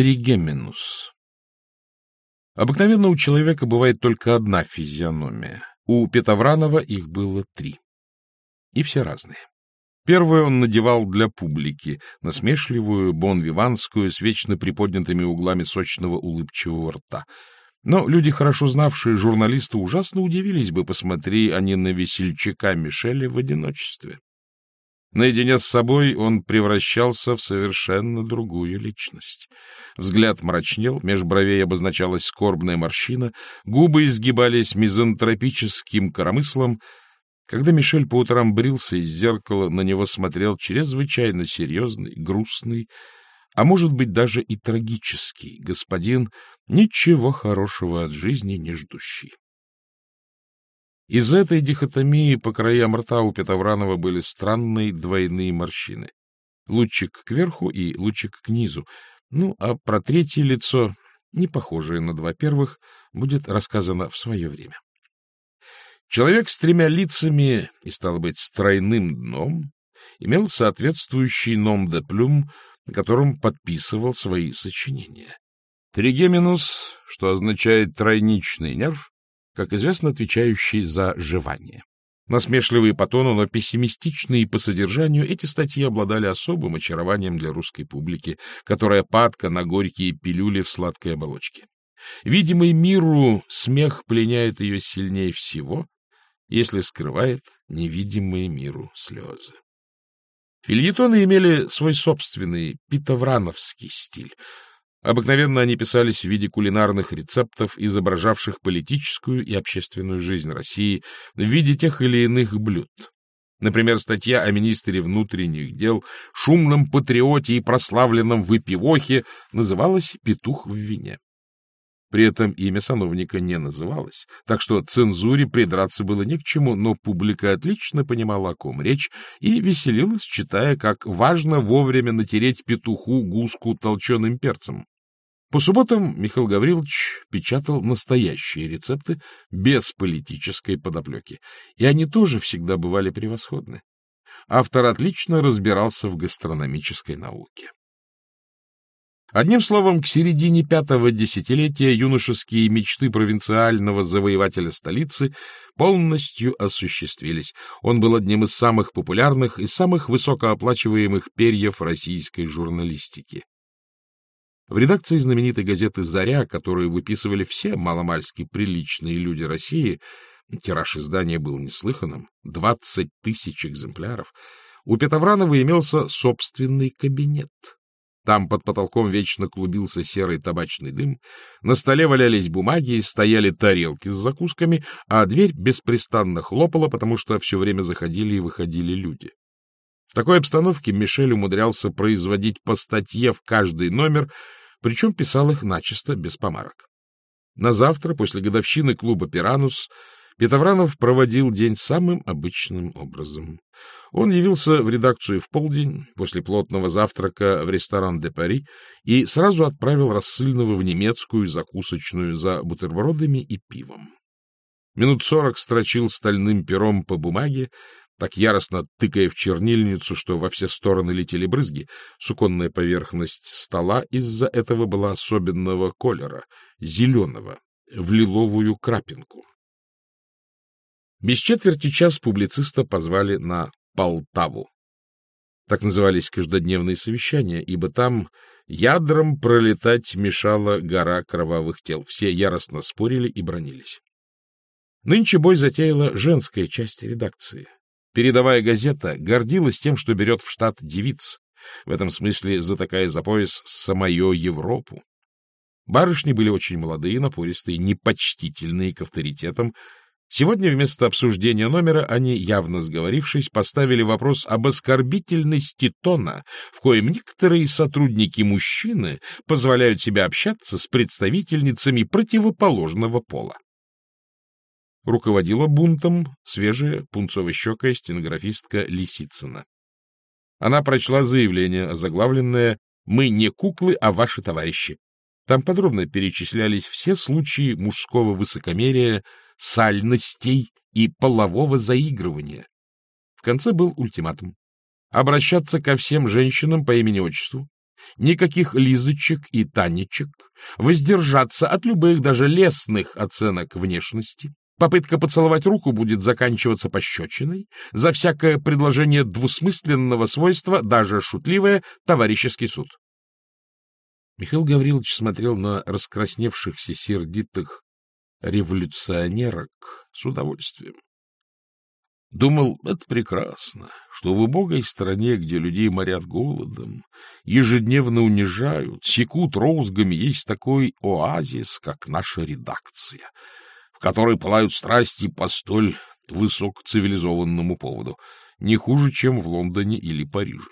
Тригеменус. Обыкновенно у человека бывает только одна физиономия. У Петовранова их было три. И все разные. Первую он надевал для публики, насмешливую, бонвиванскую, с вечно приподнятыми углами сочного улыбчивого рта. Но люди, хорошо знавшие журналиста, ужасно удивились бы, посмотри они на весельчака Мишеля в одиночестве. Наедине с собой он превращался в совершенно другую личность. Взгляд мрачнел, меж бровей обозначалась скорбная морщина, губы изгибались мизантропическим коромыслом. Когда Мишель по утрам брился из зеркала, на него смотрел чрезвычайно серьезный, грустный, а может быть даже и трагический господин, ничего хорошего от жизни не ждущий. Из этой дихотомии по краям рта у Петовранова были странные двойные морщины. Лучик кверху и лучик к низу. Ну, а про третье лицо, не похожее на два первых, будет рассказано в свое время. Человек с тремя лицами, и, стало быть, с тройным дном, имел соответствующий ном де плюм, которым подписывал свои сочинения. Тригеминус, что означает тройничный нерв, как известно, отвечающий за жевание. Насмешливые по тону, но пессимистичные по содержанию, эти статьи обладали особым очарованием для русской публики, которая падка на горькие пилюли в сладкой оболочке. Видимый миру смех пленяет ее сильнее всего, если скрывает невидимые миру слезы. Фильетоны имели свой собственный питоврановский стиль — Обыкновенно они писались в виде кулинарных рецептов, изображавших политическую и общественную жизнь России в виде тех или иных блюд. Например, статья о министре внутренних дел, шумном патриоте и прославленном выпивохе называлась «Петух в вине». При этом имя сановника не называлось, так что цензуре придраться было не к чему, но публика отлично понимала, о ком речь, и веселилась, читая, как важно вовремя натереть петуху гуску толченым перцем. По субботам Михаил Гаврилович печатал настоящие рецепты без политической подоплеки, и они тоже всегда бывали превосходны. Автор отлично разбирался в гастрономической науке. Одним словом, к середине пятого десятилетия юношеские мечты провинциального завоевателя столицы полностью осуществились. Он был одним из самых популярных и самых высокооплачиваемых перьев российской журналистики. В редакции знаменитой газеты «Заря», которую выписывали все маломальски приличные люди России, тираж издания был неслыханным, 20 тысяч экземпляров, у Петовранова имелся собственный кабинет. Там под потолком вечно клубился серый табачный дым, на столе валялись бумаги, стояли тарелки с закусками, а дверь беспрестанно хлопала, потому что все время заходили и выходили люди. В такой обстановке Мишель умудрялся производить по статье в каждый номер причем писал их начисто без помарок. На завтра, после годовщины клуба «Пиранус», Петовранов проводил день самым обычным образом. Он явился в редакцию в полдень, после плотного завтрака в ресторан «Де Пари» и сразу отправил рассыльного в немецкую закусочную за бутербродами и пивом. Минут сорок строчил стальным пером по бумаге, так яростно тыкая в чернильницу, что во все стороны летели брызги. Суконная поверхность стола из-за этого была особенного колера, зеленого, в лиловую крапинку. Без четверти час публициста позвали на Полтаву. Так назывались каждодневные совещания, ибо там ядром пролетать мешала гора кровавых тел. Все яростно спорили и бронились. Нынче бой затеяла женская часть редакции. Передовая газета гордилась тем, что берет в штат девиц, в этом смысле затакая за пояс самую Европу. Барышни были очень молодые, напористые, непочтительные к авторитетам. Сегодня вместо обсуждения номера они, явно сговорившись, поставили вопрос об оскорбительности тона, в коем некоторые сотрудники-мужчины позволяют себе общаться с представительницами противоположного пола. Руководила бунтом свежая пунцово-щекая стенографистка Лисицына. Она прочла заявление, озаглавленное «Мы не куклы, а ваши товарищи». Там подробно перечислялись все случаи мужского высокомерия, сальностей и полового заигрывания. В конце был ультиматум. Обращаться ко всем женщинам по имени-отчеству, никаких Лизочек и Танечек, воздержаться от любых, даже лестных оценок внешности, Попытка поцеловать руку будет заканчиваться пощечиной, за всякое предложение двусмысленного свойства, даже шутливое, товарищеский суд. Михаил Гаврилович смотрел на раскрасневшихся сердитых революционерок с удовольствием. Думал, это прекрасно, что в убогой стране, где людей морят голодом, ежедневно унижают, секут розгами, есть такой оазис, как наша редакция — в которой пылают страсти по столь высокоцивилизованному поводу, не хуже, чем в Лондоне или Париже.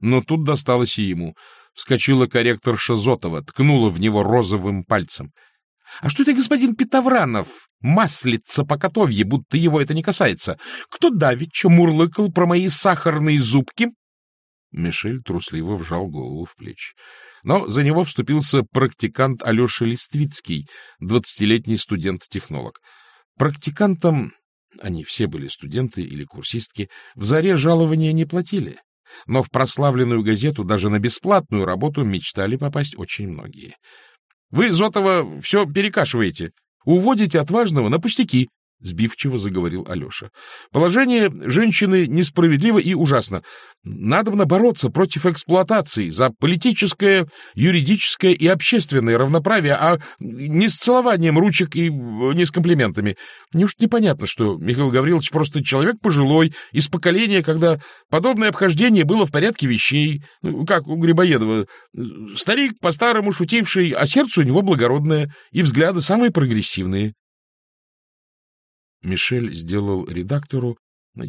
Но тут досталось и ему. Вскочила корректорша Зотова, ткнула в него розовым пальцем. — А что это господин Петовранов? Маслица по котовье, будто его это не касается. Кто давеча мурлыкал про мои сахарные зубки? Мишель трусливо вжал голову в плечи. Но за него вступился практикант Алеша Листвицкий, двадцатилетний студент-технолог. Практикантам, они все были студенты или курсистки, в заре жалования не платили. Но в прославленную газету даже на бесплатную работу мечтали попасть очень многие. Вы, Зотова, все перекашиваете. Уводите отважного на пустяки, — сбивчиво заговорил Алеша. — Положение женщины несправедливо и ужасно. Надо бороться против эксплуатации за политическое, юридическое и общественное равноправие, а не с целованием ручек и не с комплиментами. Неужто непонятно, что Михаил Гаврилович просто человек пожилой, из поколения, когда подобное обхождение было в порядке вещей, ну, как у Грибоедова. Старик, по-старому шутивший, а сердце у него благородное, и взгляды самые прогрессивные. Мишель сделал редактору,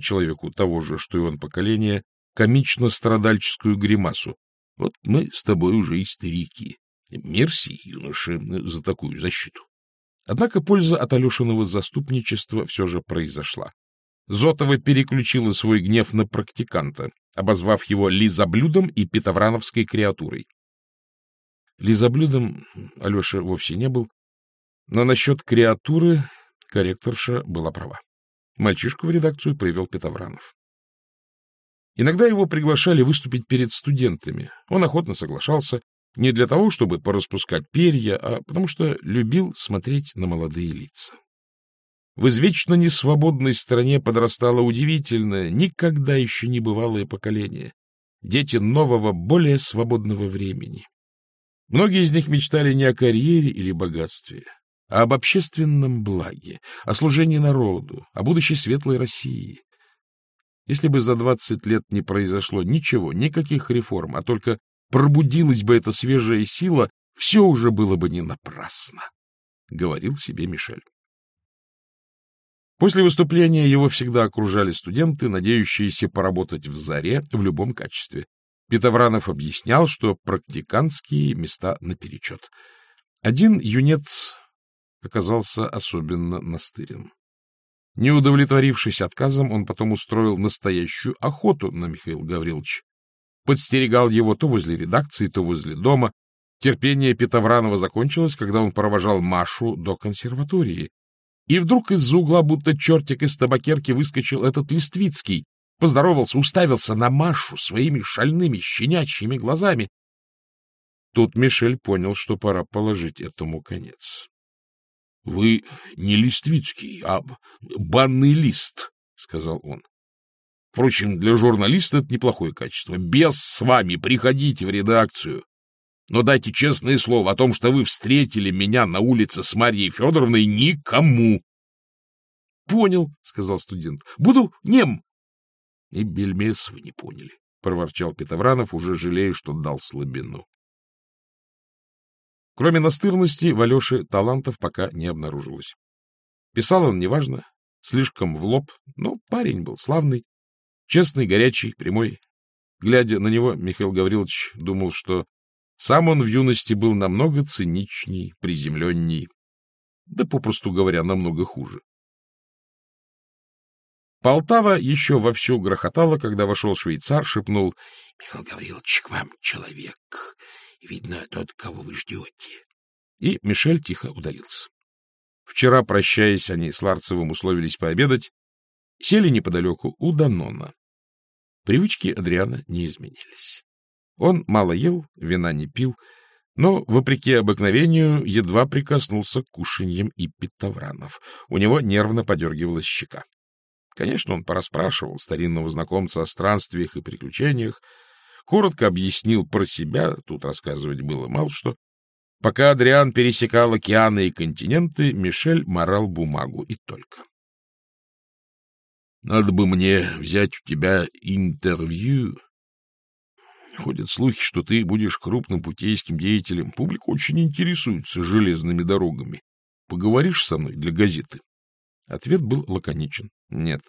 человеку того же, что и он поколения, комично-страдальческую гримасу. Вот мы с тобой уже и старики. Мерси, юноши, за такую защиту. Однако польза от Алешиного заступничества все же произошла. Зотова переключила свой гнев на практиканта, обозвав его лизоблюдом и петоврановской креатурой. Лизоблюдом Алеша вовсе не был, но насчет креатуры Корректорша была права. Мальчишку в редакцию привел Петовранов. Иногда его приглашали выступить перед студентами. Он охотно соглашался, не для того, чтобы пораспускать перья, а потому что любил смотреть на молодые лица. В извечно несвободной стране подрастало удивительное, никогда еще не бывалое поколение. Дети нового, более свободного времени. Многие из них мечтали не о карьере или богатстве, а об общественном благе, о служении народу, о будущей светлой России. Если бы за двадцать лет не произошло ничего, никаких реформ, а только пробудилась бы эта свежая сила, все уже было бы не напрасно, — говорил себе Мишель. После выступления его всегда окружали студенты, надеющиеся поработать в заре в любом качестве. Петовранов объяснял, что практиканские места наперечет. Один юнец оказался особенно настырен. Не удовлетворившись отказом, он потом устроил настоящую охоту на Михаила Гавриловича. Подстерегал его то возле редакции, то возле дома. Терпение Петовранова закончилось, когда он провожал Машу до консерватории. И вдруг из-за угла, будто чертик из табакерки, выскочил этот Листвицкий, поздоровался, уставился на Машу своими шальными щенячьими глазами. Тут Мишель понял, что пора положить этому конец. — Вы не Листвицкий, а банный лист, — сказал он. Впрочем, для журналиста это неплохое качество. Без с вами приходите в редакцию. Но дайте честное слово о том, что вы встретили меня на улице с Марьей Федоровной никому. — Понял, — сказал студент. — Буду нем. — И бельмес вы не поняли, — проворчал Петовранов, уже жалея, что дал слабину. Кроме настырности, в Алёше талантов пока не обнаружилось. Писал он неважно, слишком в лоб, но парень был славный, честный, горячий, прямой. Глядя на него, Михаил Гаврилович думал, что сам он в юности был намного циничней, приземленней, да, попросту говоря, намного хуже. Полтава еще вовсю грохотала, когда вошел швейцар, шепнул, — Михаил Гаврилович, к вам человек. Видно, тот, кого вы ждете. И Мишель тихо удалился. Вчера, прощаясь, они с Ларцевым условились пообедать, сели неподалеку у Данона. Привычки Адриана не изменились. Он мало ел, вина не пил, но, вопреки обыкновению, едва прикоснулся к кушаньям и Петовранов. У него нервно подергивалась щека. Конечно, он порасспрашивал старинного знакомца о странствиях и приключениях, коротко объяснил про себя, тут рассказывать было мало что. Пока Адриан пересекал океаны и континенты, Мишель морал бумагу и только. — Надо бы мне взять у тебя интервью. Ходят слухи, что ты будешь крупным путейским деятелем. Публика очень интересуется железными дорогами. Поговоришь со мной для газеты? Ответ был лаконичен. Нет.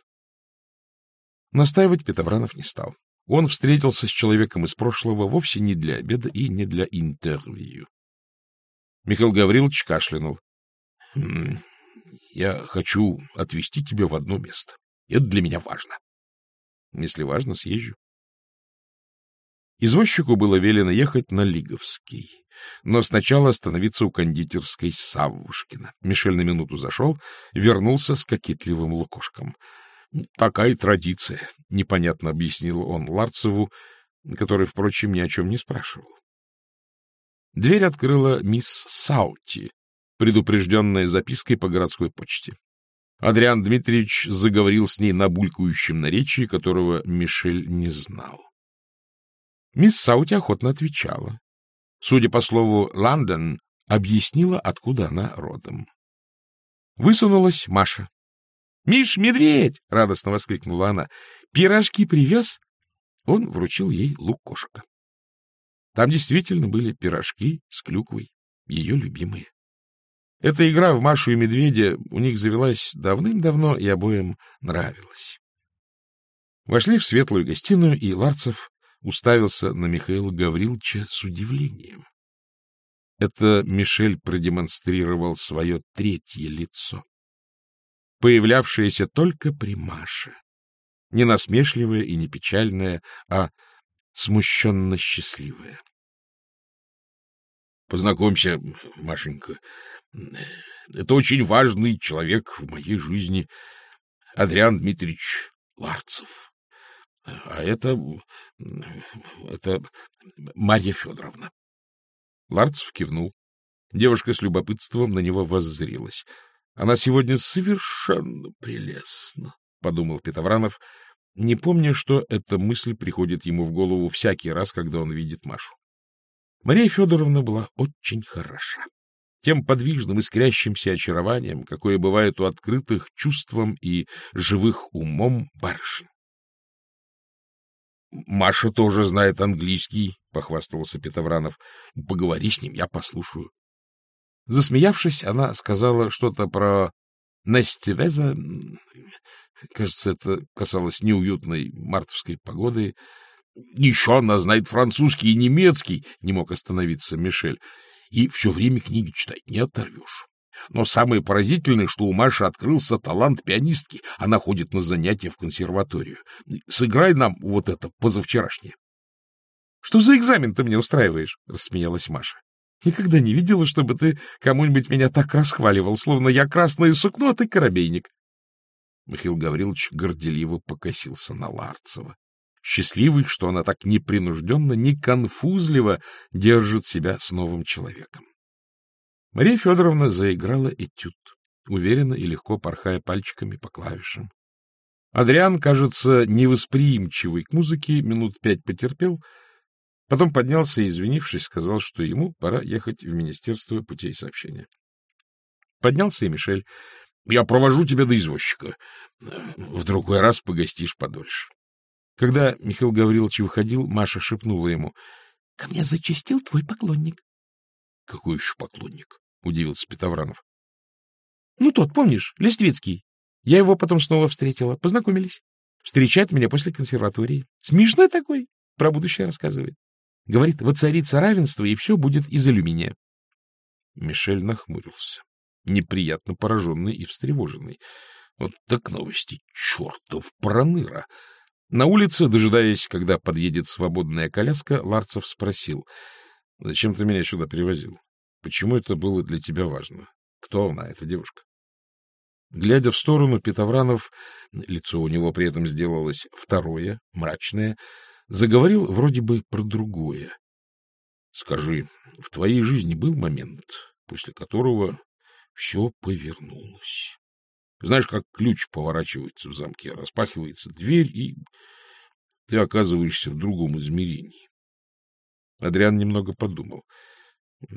Настаивать Петовранов не стал. Он встретился с человеком из прошлого вовсе не для обеда и не для интервью. Михаил Гаврилович кашлянул. «Хм, — Я хочу отвезти тебя в одно место. Это для меня важно. Если важно, съезжу. Извозчику было велено ехать на Лиговский, но сначала остановиться у кондитерской Савушкина. Мишель на минуту зашел, вернулся с кокетливым лукошком. — Такая традиция, — непонятно объяснил он Ларцеву, который, впрочем, ни о чем не спрашивал. Дверь открыла мисс Саути, предупрежденная запиской по городской почте. Адриан Дмитриевич заговорил с ней на булькающем наречии, которого Мишель не знал. Мисс Саути охотно отвечала. Судя по слову «Лондон», объяснила, откуда она родом. Высунулась Маша. «Миш, медведь!» — радостно воскликнула она. «Пирожки привез?» Он вручил ей лукошко. Там действительно были пирожки с клюквой, ее любимые. Эта игра в Машу и Медведя у них завелась давным-давно и обоим нравилась. Вошли в светлую гостиную, и Ларцев уставился на Михаила Гавриловича с удивлением. Это Мишель продемонстрировал свое третье лицо появлявшееся только при Маше. Не насмешливое и не печальное, а смущенно счастливое. — Познакомься, Машенька. Это очень важный человек в моей жизни. Адриан Дмитриевич Ларцев. А это... это Марья Федоровна. Ларцев кивнул. Девушка с любопытством на него воззрилась. Она сегодня совершенно прелестна, — подумал Петовранов, не помня, что эта мысль приходит ему в голову всякий раз, когда он видит Машу. Мария Федоровна была очень хороша. Тем подвижным, искрящимся очарованием, какое бывает у открытых чувством и живых умом барышень. — Маша тоже знает английский, — похвастался Петовранов. — Поговори с ним, я послушаю. Засмеявшись, она сказала что-то про Нестивеза. Кажется, это касалось неуютной мартовской погоды. Еще она знает французский и немецкий, не мог остановиться Мишель. И все время книги читать не оторвешь. Но самое поразительное, что у Маши открылся талант пианистки. Она ходит на занятия в консерваторию. Сыграй нам вот это позавчерашнее. — Что за экзамен ты мне устраиваешь? — рассмеялась Маша. Никогда не видела, чтобы ты кому-нибудь меня так расхваливал, словно я красное сукно, а ты коробейник. Михаил Гаврилович горделиво покосился на Ларцева. Счастливый, что она так непринужденно, не конфузливо держит себя с новым человеком. Мария Федоровна заиграла этюд, уверенно и легко порхая пальчиками по клавишам. Адриан, кажется, невосприимчивый к музыке, минут пять потерпел — Потом поднялся и, извинившись, сказал, что ему пора ехать в Министерство путей сообщения. Поднялся и Мишель. — Я провожу тебя до извозчика. В другой раз погостишь подольше. Когда Михаил Гаврилович выходил, Маша шепнула ему. — Ко мне зачастил твой поклонник. — Какой еще поклонник? — удивился Петовранов. — Ну, тот, помнишь, Листвицкий. Я его потом снова встретила. Познакомились. Встречает меня после консерватории. Смешной такой. Про будущее рассказывает. Говорит, воцарится равенство, и все будет из алюминия. Мишель нахмурился, неприятно пораженный и встревоженный. Вот так новости, чертов проныра! На улице, дожидаясь, когда подъедет свободная коляска, Ларцев спросил, — Зачем ты меня сюда привозил? Почему это было для тебя важно? Кто она, эта девушка? Глядя в сторону, Петовранов, лицо у него при этом сделалось второе, мрачное, заговорил вроде бы про другое. — Скажи, в твоей жизни был момент, после которого все повернулось? Знаешь, как ключ поворачивается в замке, распахивается дверь, и ты оказываешься в другом измерении. Адриан немного подумал.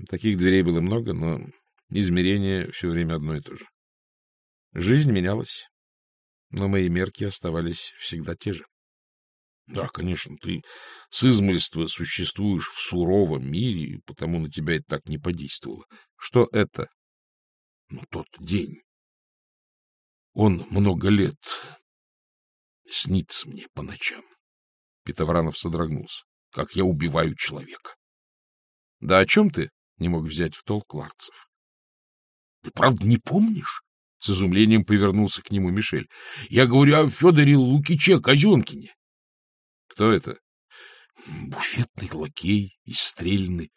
Таких дверей было много, но измерение все время одно и то же. Жизнь менялась, но мои мерки оставались всегда те же. Да, конечно, ты с измольства существуешь в суровом мире, потому на тебя это так не подействовало. Что это? Ну, тот день. Он много лет снится мне по ночам. Петовранов содрогнулся. Как я убиваю человека. — Да о чем ты? — не мог взять в толк Ларцев. — Ты правда не помнишь? — с изумлением повернулся к нему Мишель. — Я говорю о Федоре Лукиче Казенкине. — Кто это? — Буфетный лакей из Стрельны,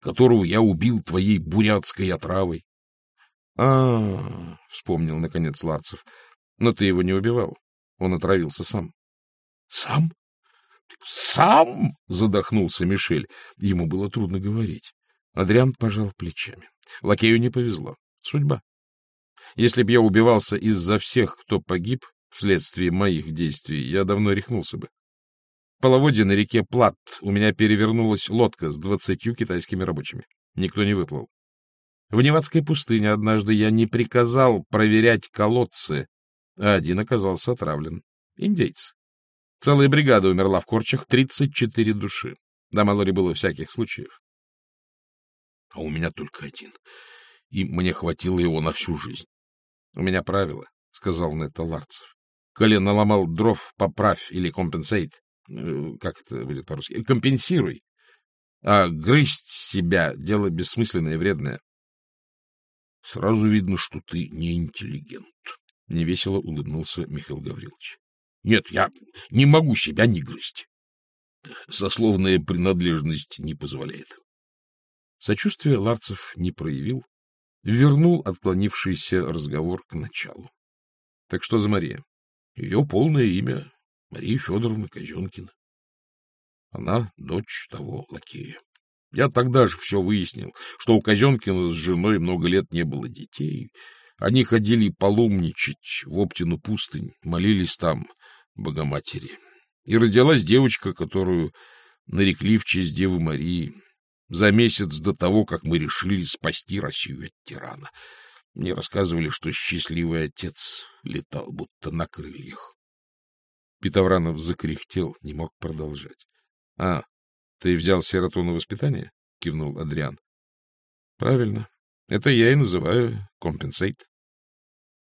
которого я убил твоей бурятской отравой. — А, — вспомнил, наконец, Ларцев, — но ты его не убивал. Он отравился сам. — Сам? Сам? — задохнулся Мишель. Ему было трудно говорить. Адриан пожал плечами. Лакею не повезло. Судьба. Если б я убивался из-за всех, кто погиб вследствие моих действий, я давно рехнулся бы. Половодье на реке Плат у меня перевернулась лодка с двадцатью китайскими рабочими. Никто не выплыл. В Невадской пустыне однажды я не приказал проверять колодцы, а один оказался отравлен. Индейец. Целая бригада умерла в корчах, 34 души. Да, мало ли было всяких случаев. А у меня только один. И мне хватило его на всю жизнь. У меня правило, — сказал Нетта Ларцев. Коли наломал дров, поправь или компенсейт. Э, как это будет по-русски? Компенсируй. А грызть себя — дело бессмысленное и вредное. Сразу видно, что ты не интеллигент. Невесело улыбнулся Михаил Гаврилович. Нет, я не могу себя не грызть. Сословная принадлежность не позволяет. Сочувствие Ларцев не проявил, вернул отклонившийся разговор к началу. Так что за Мария? Ее полное имя — Мария Федоровна Казенкина. Она дочь того лакея. Я тогда же все выяснил, что у Казенкина с женой много лет не было детей. Они ходили паломничать в Оптину пустынь, молились там, Богоматери. И родилась девочка, которую нарекли в честь Девы Марии за месяц до того, как мы решили спасти Россию от тирана. Мне рассказывали, что счастливый отец летал будто на крыльях. Петовранов закряхтел, не мог продолжать. — А, ты взял сироту на воспитание? — кивнул Адриан. — Правильно. Это я и называю компенсейт.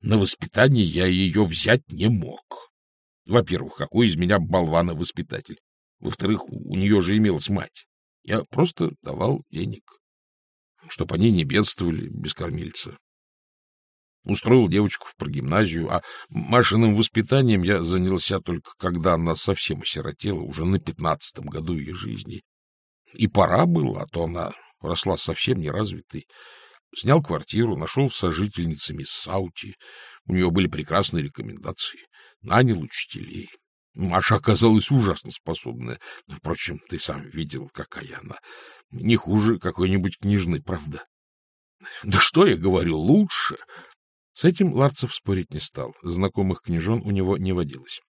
На воспитание я ее взять не мог. Во-первых, какой из меня болвана-воспитатель? Во-вторых, у нее же имелась мать. Я просто давал денег, чтобы они не бедствовали без кормильца. Устроил девочку в прогимназию, а Машиным воспитанием я занялся только когда она совсем осиротела, уже на пятнадцатом году ее жизни. И пора было, а то она росла совсем неразвитой. Снял квартиру, нашел сожительницы мисс Саути. У нее были прекрасные рекомендации. Нанял учителей. Маша оказалась ужасно способная. Впрочем, ты сам видел, какая она. Не хуже какой-нибудь книжной, правда? Да что я говорю, лучше. С этим Ларцев спорить не стал. Знакомых княжон у него не водилось.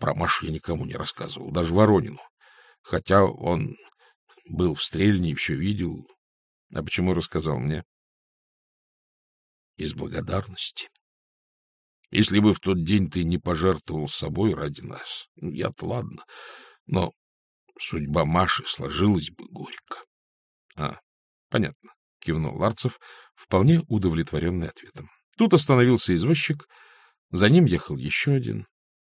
Про Машу я никому не рассказывал, даже Воронину. Хотя он был в Стрельне и все видел. А почему рассказал мне? Из благодарности. Если бы в тот день ты не пожертвовал собой ради нас, я-то ладно, но судьба Маши сложилась бы горько. — А, понятно, — кивнул Ларцев, вполне удовлетворенный ответом. Тут остановился извозчик, за ним ехал еще один.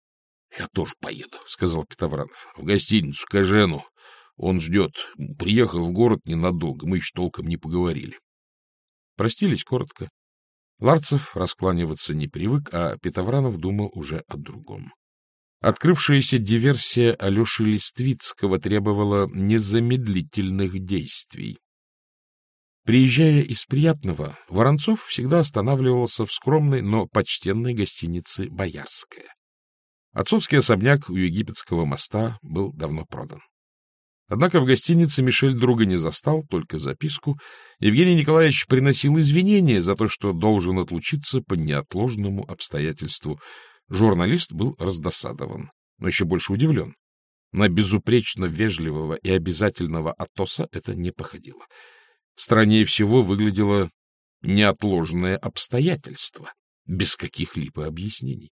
— Я тоже поеду, — сказал Петовранов, — в гостиницу к Эжену. Он ждет. Приехал в город ненадолго, мы еще толком не поговорили. Простились коротко. Ларцев раскланиваться не привык, а Петовранов думал уже о другом. Открывшаяся диверсия Алеши Листвицкого требовала незамедлительных действий. Приезжая из приятного, Воронцов всегда останавливался в скромной, но почтенной гостинице «Боярская». Отцовский особняк у египетского моста был давно продан. Однако в гостинице Мишель друга не застал, только записку. Евгений Николаевич приносил извинения за то, что должен отлучиться по неотложному обстоятельству. Журналист был раздосадован, но еще больше удивлен. На безупречно вежливого и обязательного Атоса это не походило. Страннее всего выглядело неотложное обстоятельство, без каких-либо объяснений.